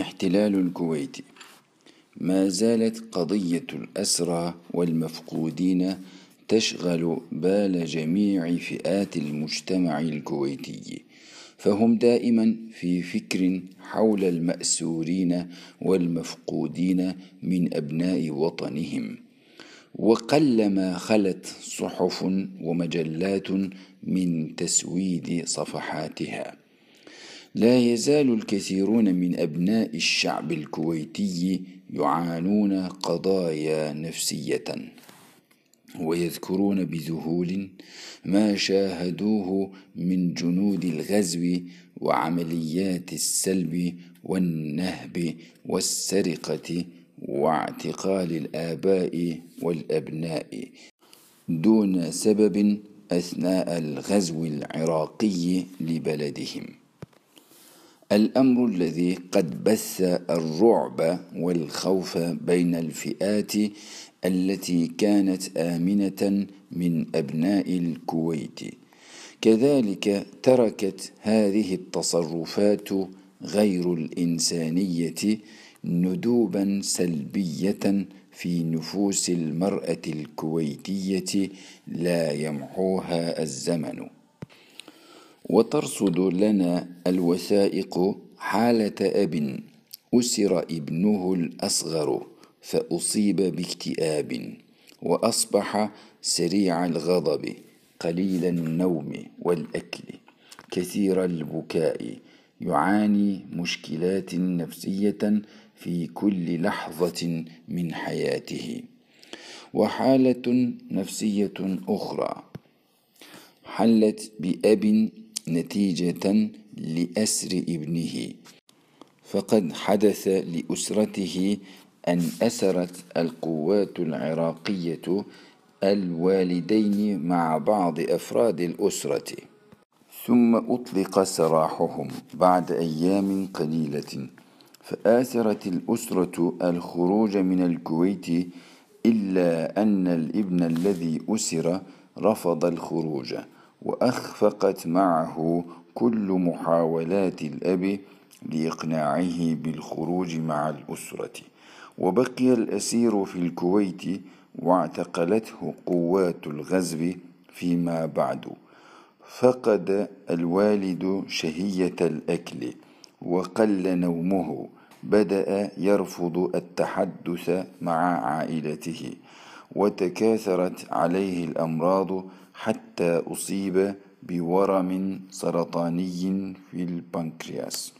احتلال الكويت. ما زالت قضية الأسرى والمفقودين تشغل بال جميع فئات المجتمع الكويتي فهم دائما في فكر حول المأسورين والمفقودين من أبناء وطنهم. وقلما خلت صحف ومجلات من تسويد صفحاتها. لا يزال الكثيرون من أبناء الشعب الكويتي يعانون قضايا نفسية ويذكرون بذهول ما شاهدوه من جنود الغزو وعمليات السلب والنهب والسرقة واعتقال الآباء والأبناء دون سبب أثناء الغزو العراقي لبلدهم. الأمر الذي قد بث الرعب والخوف بين الفئات التي كانت آمنة من أبناء الكويت. كذلك تركت هذه التصرفات غير الإنسانية ندوبا سلبية في نفوس المرأة الكويتية لا يمحوها الزمن. وترصد لنا الوثائق حالة أب أسر ابنه الأصغر فأصيب باكتئاب وأصبح سريع الغضب قليل النوم والأكل كثير البكاء يعاني مشكلات نفسية في كل لحظة من حياته وحالة نفسية أخرى حلت بأب نتيجة لأسر ابنه. فقد حدث لأسرته أن أسرت القوات العراقية الوالدين مع بعض أفراد الأسرة. ثم أطلق سراحهم بعد أيام قليلة. فآثرت الأسرة الخروج من الكويت إلا أن الابن الذي أسر رفض الخروج. وأخفقت معه كل محاولات الأب لإقناعه بالخروج مع الأسرة. وبقي الأسير في الكويت واعتقلته قوات الغزو فيما بعد. فقد الوالد شهية الأكل وقل نومه. بدأ يرفض التحدث مع عائلته. وتكاثرت عليه الأمراض حتى أصيب بورم سرطاني في البنكرياس.